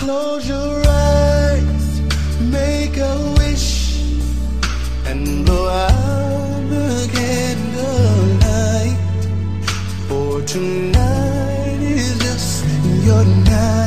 Close your eyes, make a wish, and blow out the candlelight. For tonight is just your night.